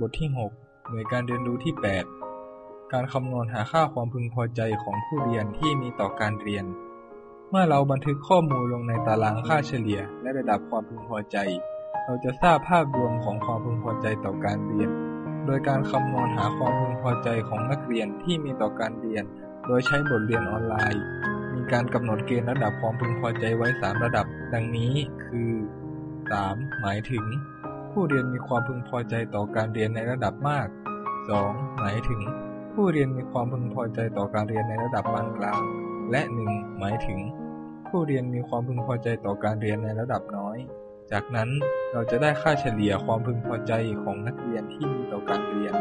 บทที่ 6 หน่วยการเรียนรู้ที่ 8 การคำนวณหาค่าความพึงพอใจของผู้เรียนที่มีต่อการเรียน เมื่อเราบันทึกข้อมูลลงในตารางค่าเฉลี่ย และระดับความพึงพอใจ เราจะทราบภาพรวมของความพึงพอใจต่อการเรียน โดยการคำนวณหาความพึงพอใจของนักเรียนที่มีต่อการเรียน โดยใช้บทเรียนออนไลน์ มีการกำหนดเกณฑ์ระดับความพึงพอใจไว้ 3 ระดับ ดังนี้คือ 3. หมายถึง ผู้เรียนมีความพึงพอใจต่อการเรียนในระดับมาก 2. หมายถึง ผู้เรียนมีความพึงพอใจต่อการเรียนในระดับปานกลาง และ 1. หมายถึง ผู้เรียนมีความพึงพอใจต่อการเรียนในระดับน้อย จากนั้นเราจะได้ค่าเฉลี่ยความพึงพอใจของนักเรียนที่มีต่อการเรียน